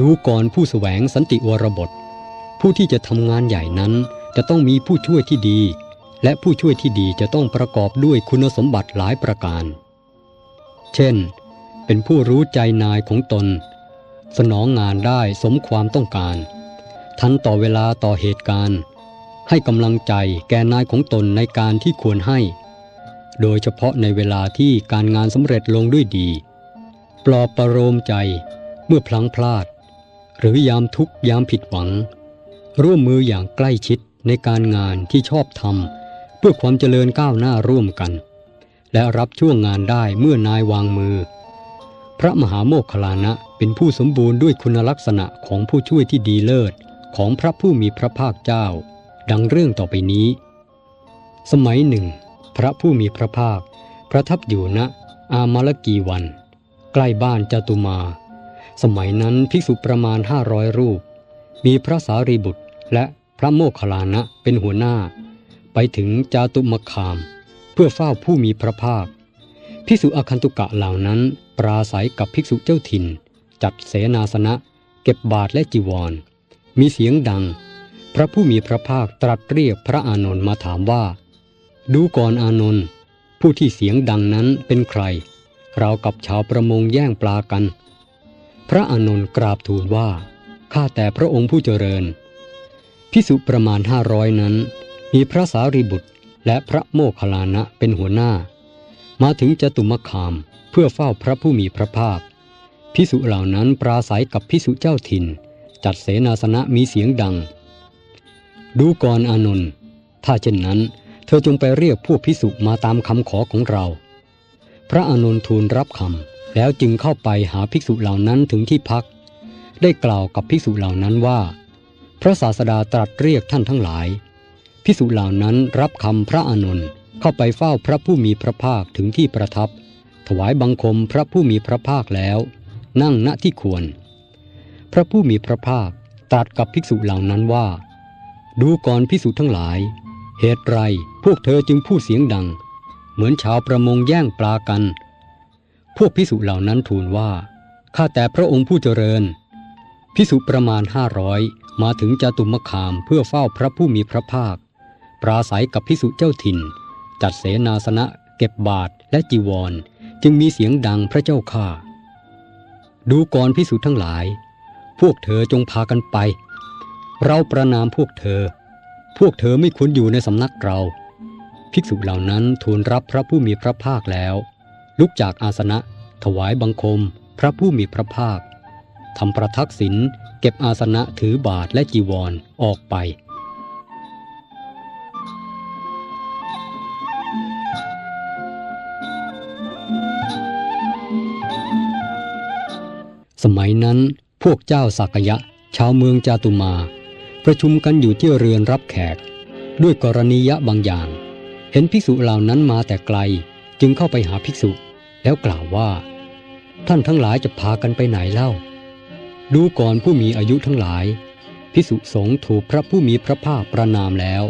ดูก่อนผู้แสวงสันติวรบท ผู้ที่จะทำงานใหญ่นั้นจะต้องมีผู้ช่วยที่ดี และผู้ช่วยที่ดีจะต้องประกอบด้วยคุณสมบัติหลายประการ เช่น เป็นผู้รู้ใจนายของตน สนองงานได้สมความต้องการ ทันต่อเวลาต่อเหตุการณ์ ให้กำลังใจแก่นายของตนในการที่ควรให้ โดยเฉพาะในเวลาที่การงานสำเร็จลงด้วยดี ปลอบประโลมใจเมื่อพลังพลาด หรือยามทุกข์ยามผิดหวัง ร่วมมืออย่างใกล้ชิดในการงานที่ชอบทำเพื่อความเจริญก้าวหน้าร่วมกัน และรับช่วงงานได้เมื่อนาย วางมือ พระมหาโมคคลานะเป็นผู้สมบูรณ์ด้วยคุณลักษณะของผู้ช่วยที่ดีเลิศของพระผู้มีพระภาคเจ้า ดังเรื่องต่อไปนี้ สมัยหนึ่ง พระผู้มีพระภาค ประทับอยู่ณอามาลกีวัน ใกล้บ้านจตุมา สมัยนั้นภิกษุประมาณห้าร้อยรูป มีพระสารีบุตรและพระโมคคัลลานะเป็นหัวหน้า ไปถึงจาตุมคาม เพื่อเฝ้าผู้มีพระภาค ภิกษุอคันตุกะเหล่านั้นปราศัยกับภิกษุเจ้าถิ่น จัดเสนาสนะ เก็บบาทและจีวร มีเสียงดัง พระผู้มีพระภาคตรัสเรียกพระอานนท์มาถามว่า ดูก่อนอานนท์ผู้ที่เสียงดังนั้นเป็นใคร เรากับชาวประมงแย่งปลากัน พระอานนท์กราบทูลว่า ข้าแต่พระองค์ผู้เจริญ พิสุประมาณห้าร้อยนั้น มีพระสารีบุตรและพระโมคคัลลานะเป็นหัวหน้า มาถึงจตุมคามเพื่อเฝ้าพระผู้มีพระภาค พิสุเหล่านั้นปราศัยกับพิสุเจ้าถิ่น จัดเสนาสนะมีเสียงดัง ดูก่อนอานนท์ถ้าเช่นนั้น เธอจงไปเรียกพวกพิสุมาตามคำขอของเรา พระอานนท์ทูลรับคำ แล้วจึงเข้าไปหาภิกษุเหล่านั้นถึงที่พัก ได้กล่าวกับภิกษุเหล่านั้นว่า พระศาสดาตรัสเรียกท่านทั้งหลาย ภิกษุเหล่านั้นรับคำพระอานนท์เข้าไปเฝ้าพระผู้มีพระภาคถึงที่ประทับ ถวายบังคมพระผู้มีพระภาคแล้ว นั่งณที่ควร พระผู้มีพระภาคตรัสกับภิกษุเหล่านั้นว่า ดูก่อนภิกษุทั้งหลาย เหตุไรพวกเธอจึงพูดเสียงดัง เหมือนชาวประมงแย่งปลากัน วกพิสุเหล่านั้นทูลว่า ข้าแต่พระองค์ผู้เจริญ พิสุประมาณห้าร้อยมาถึงจตุมคามเพื่อเฝ้าพระผู้มีพระภาค ปราศัยกับพิสุเจ้าถิ่น จัดเสนาสนะ เก็บบาทและจีวร จึงมีเสียงดังพระเจ้าข้าดูก่อนพิสุทั้งหลาย พวกเธอจงพากันไป เราประนามพวกเธอ พวกเธอไม่ควรอยู่ในสำนักเรา ภิกษุเหล่านั้นทูลรับพระผู้มีพระภาคแล้ว ลุกจากอาสนะ ถวายบังคม พระผู้มีพระภาคทำประทักษิณเก็บอาสนะถือบาทและจีวรออกไป สมัยนั้นพวกเจ้าสักยะ ชาวเมืองจาตุมา ประชุมกันอยู่ที่เรือนรับแขก ด้วยกรณียะบางอย่าง เห็นภิกษุเหล่านั้นมาแต่ไกล จึงเข้าไปหาภิกษุ แล้วกล่าวว่า ท่านทั้งหลายจะพากันไปไหนเล่า ดูก่อนผู้มีอายุทั้งหลายภิกษุสงฆ์ถูกพระผู้มีพระภาคประนามแล้ว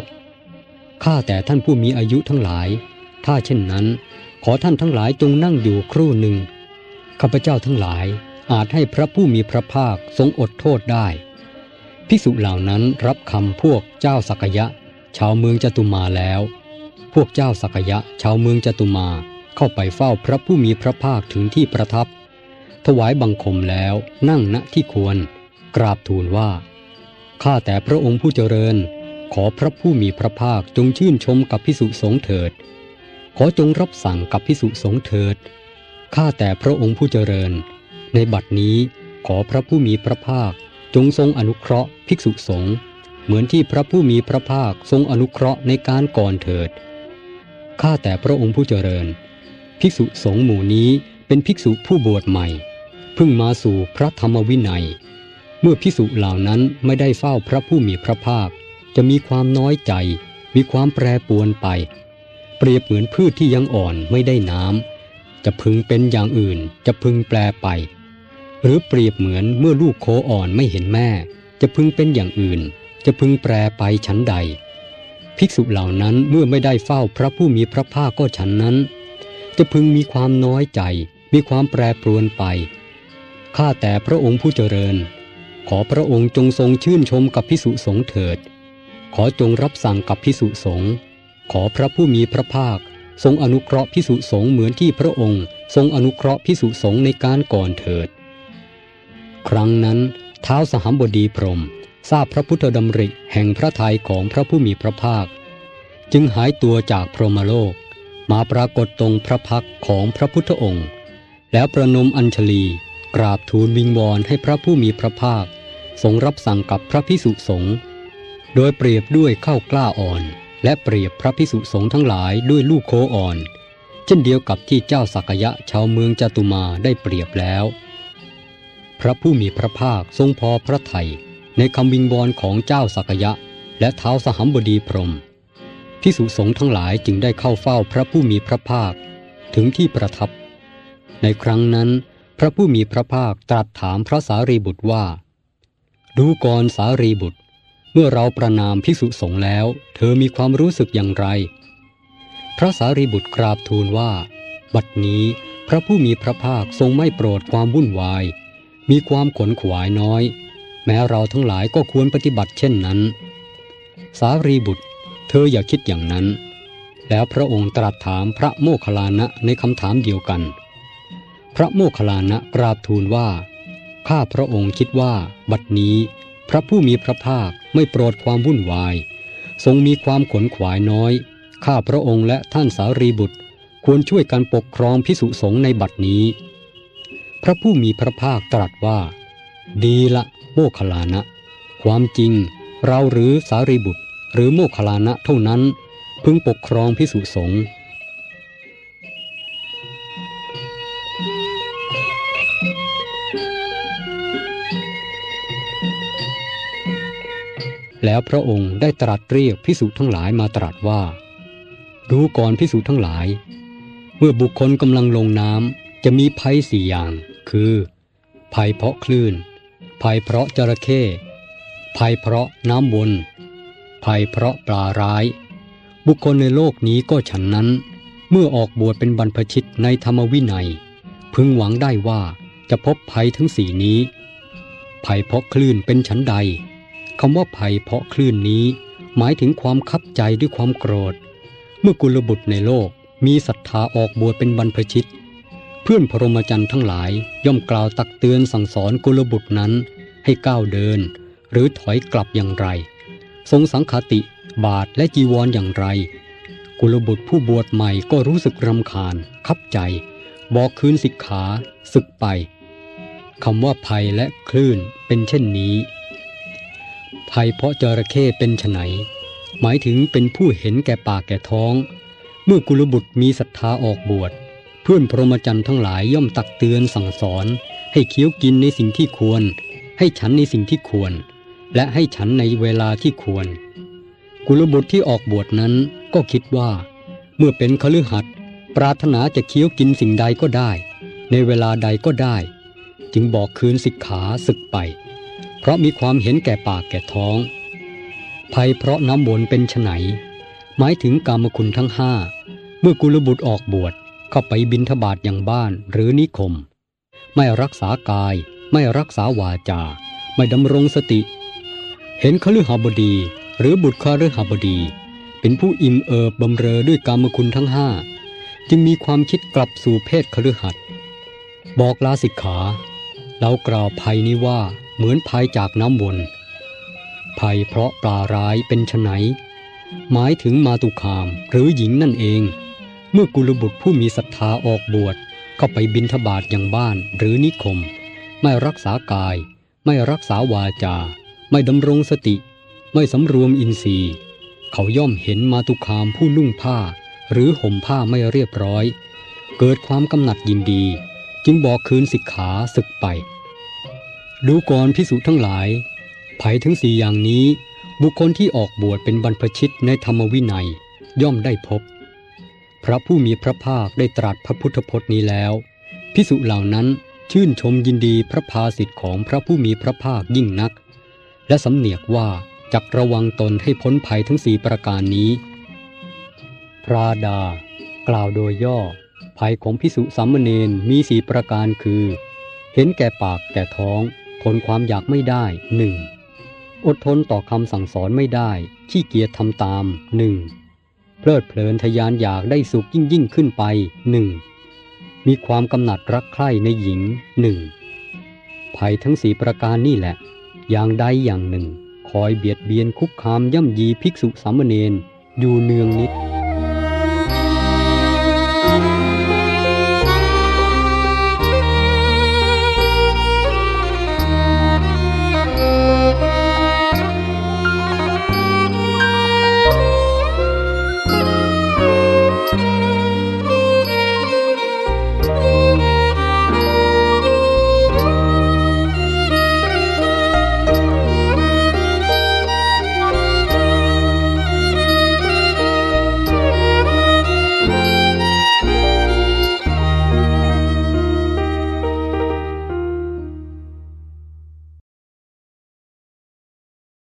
ข้าแต่ท่านผู้มีอายุทั้งหลาย ถ้าเช่นนั้น ขอท่านทั้งหลายจงนั่งอยู่ครู่หนึ่งข้าพเจ้าทั้งหลายอาจให้พระผู้มีพระภาคทรงอดโทษได้ ภิกษุเหล่านั้นรับคำพวกเจ้าสักยะ ชาวเมืองจตุมาแล้ว พวกเจ้าสักยะ ชาวเมืองจตุมา เข้าไปเฝ้าพระผู้มีพระภาคถึงที่ประทับ ถวายบังคมแล้วนั่งณที่ควร กราบทูลว่า ข้าแต่พระองค์ผู้เจริญ ขอพระผู้มีพระภาคจงชื่นชมกับพิสุสงฆ์เถิด ขอจงรับสั่งกับพิสุสงฆ์เถิด ข้าแต่พระองค์ผู้เจริญ ในบัดนี้ขอพระผู้มีพระภาคจงทรงอนุเคราะห์ภิกษุสงฆ์เหมือนที่พระผู้มีพระภาคทรงอนุเคราะห์ในการก่อนเถิด ข้าแต่พระองค์ผู้เจริญ ภิกษุสงฆ์หมู่นี้เป็นภิกษุผู้บวชใหม่เพิ่งมาสู่พระธรรมวินัย เมื่อภิกษุเหล่านั้นไม่ได้เฝ้าพระผู้มีพระภาค จะมีความน้อยใจ มีความแปรปวนไป เปรียบเหมือนพืชที่ยังอ่อนไม่ได้น้ำจะพึงเป็นอย่างอื่นจะพึงแปรไป หรือเปรียบเหมือนเมื่อลูกโคอ่อนไม่เห็นแม่ จะพึงเป็นอย่างอื่น จะพึงแปรไปฉันใด ภิกษุเหล่านั้นเมื่อไม่ได้เฝ้าพระผู้มีพระภาคก็ฉันนั้น จะพึงมีความน้อยใจ มีความแปรปรวนไป ข้าแต่พระองค์ผู้เจริญ ขอพระองค์จงทรงชื่นชมกับพิสุสงเถิด ขอจงรับสั่งกับพิสุสงขอพระผู้มีพระภาค ทรงอนุเคราะห์พิสุสงเหมือนที่พระองค์ ทรงอนุเคราะห์พิสุสงในการก่อนเถิด ครั้งนั้นเท้าสหัมบดีพรมทราบพระพุทธดำริแห่งพระทัยของพระผู้มีพระภาค จึงหายตัวจากพรหมโลก มาปรากฏตรงพระพักของพระพุทธองค์ แล้วประนมอัญชลีกราบทูลวิงวอนให้พระผู้มีพระภาค ทรงรับสั่งกับพระพิสุสงฆ์โดยเปรียบด้วยข้าวกล้าอ่อน และเปรียบพระพิสุสงฆ์ทั้งหลายด้วยลูกโคอ่อน เช่นเดียวกับที่เจ้าสักยะชาวเมืองจตุมาได้เปรียบแล้ว พระผู้มีพระภาคทรงพอพระทัยในคำวิงวอนของเจ้าสักยะ และเท้าสหัมบดีพรหม พิสุสงฆ์ทั้งหลายจึงได้เข้าเฝ้าพระผู้มีพระภาค ถึงที่ประทับ ในครั้งนั้น พระผู้มีพระภาคตรัสถามพระสารีบุตรว่า ดูก่อนสารีบุตร เมื่อเราประนามพิสุสงฆ์แล้ว เธอมีความรู้สึกอย่างไร พระสารีบุตรกราบทูลว่า บัดนี้พระผู้มีพระภาคทรงไม่โปรดความวุ่นวาย มีความขนขวายน้อย แม้เราทั้งหลายก็ควรปฏิบัติเช่นนั้น สารีบุตร เธออย่าคิดอย่างนั้น แล้วพระองค์ตรัสถามพระโมคคัลลานะในคำถามเดียวกัน พระโมคคัลลานะกราบทูลว่า ข้าพระองค์คิดว่า บัดนี้ พระผู้มีพระภาคไม่โปรดความวุ่นวาย ทรงมีความขนขวายน้อย ข้าพระองค์และท่านสารีบุตร ควรช่วยกันปกครองพิสุสงในบัดนี้ พระผู้มีพระภาคตรัสว่า ดีละโมคคัลลานะ ความจริง เราหรือสารีบุตร หรือโมคคลานะเท่านั้นพึงปกครองพิสุสงฆ์แล้วพระองค์ได้ตรัสเรียกพิสุทั้งหลายมาตรัสว่าดูก่อนพิสุทั้งหลาย เมื่อบุคคลกำลังลงน้ำจะมีภัยสี่อย่าง คือ ภัยเพราะคลื่น ภัยเพราะจระเข้ภัยเพราะน้ำวน ภัยเพราะปลาร้าย บุคคลในโลกนี้ก็ฉันนั้น เมื่อออกบวชเป็นบรรพชิตในธรรมวินัย พึงหวังได้ว่าจะพบภัยทั้งสี่นี้ ภัยเพราะคลื่นเป็นฉันใดคำว่าภัยเพราะคลื่นนี้ หมายถึงความคับใจด้วยความโกรธ เมื่อกุลบุตรในโลกมีศรัทธาออกบวชเป็นบรรพชิต เพื่อนพรหมจรรย์ทั้งหลายย่อมกล่าวตักเตือนสั่งสอนกุลบุตรนั้นให้ก้าวเดิน หรือถอยกลับอย่างไร ทรงสังคติบาทและจีวรออย่างไร กุลบุตรผู้บวชใหม่ก็รู้สึกรำคาญ คับใจ บอกคืนสิกขาศึกไปคำว่าภัยและคลื่นเป็นเช่นนี้ ภัยเพราะจระเข้เป็นไนหมายถึงเป็นผู้เห็นแก่ปากแก่ท้อง เมื่อกุลบุตรมีศรัทธาออกบวช เพื่อนพรหมจรรย์ทั้งหลายย่อมตักเตือนสั่งสอน ให้เคี้ยวกินในสิ่งที่ควร ให้ฉันในสิ่งที่ควร และให้ฉันในเวลาที่ควร กุลบุตรที่ออกบวชนั้นก็คิดว่า เมื่อเป็นคฤหัสถ์ปรารถนาจะเคี้ยวกินสิ่งใดก็ได้ ในเวลาใดก็ได้ จึงบอกคืนสิกขาศึกไป เพราะมีความเห็นแก่ปากแก่ท้อง ภัยเพราะน้ำวนเป็นไฉนหมายถึงกามคุณทั้งห้าเมื่อกุลบุตรออกบวชเข้าไปบินทบาทอย่างบ้านหรือนิคม ไม่รักษากาย ไม่รักษาวาจา ไม่ดำรงสติ เห็นคฤหบดี หรือบุตรคฤหบดี เป็นผู้อิ่มเอิบบำเรอด้วยกามคุณทั้งห้าจึงมีความคิดกลับสู่เพศคฤหัสบอกลาสิกขา เรากล่าวภัยนี้ว่าเหมือนภัยจากน้ำวน ภัยเพราะปลาร้ายเป็นไฉนหมายถึงมาตุคามหรือหญิงนั่นเอง เมื่อกุลบุตรผู้มีศรัทธาออกบวชเข้าไปบินทบาทอย่างบ้านหรือนิคม ไม่รักษากาย ไม่รักษาวาจา ไม่ดำรงสติ ไม่สำรวมอินทรีย์ เขาย่อมเห็นมาตุคามผู้นุ่งผ้า หรือห่มผ้าไม่เรียบร้อย เกิดความกำหนัดยินดี จึงบอกคืนสิกขาศึกไป ดูก่อนพิสุทั้งหลายภัยทั้งสี่อย่างนี้ บุคคลที่ออกบวชเป็นบรรพชิตในธรรมวินัยย่อมได้พบ พระผู้มีพระภาคได้ตรัสพระพุทธพจน์นี้แล้วพิสุเหล่านั้นชื่นชมยินดีพระภาสิทธิ์ของพระผู้มีพระภาคยิ่งนัก และสำเนียกว่าจักระวังตนให้พ้นภัยทั้งสี่ประการนี้ พระดา กล่าวโดยย่อ ภัยของพิสุสามเณรมีสีประการคือ เห็นแก่ปากแก่ท้อง ทนความอยากไม่ได้หนึ่งอดทนต่อคำสั่งสอนไม่ได้ ขี้เกียจทำตามหนึ่งเพลิดเพลินทยานอยากได้สุขยิ่งยิ่งขึ้นไปหนึ่งมีความกำหนัดรักใคร่ในหญิงหนึ่งภัยทั้งสี่ประการนี่แหละ อย่างใดอย่างหนึ่ง คอยเบียดเบียนคุกคามย่ำยีภิกษุสามเณรอยู่เนืองนิด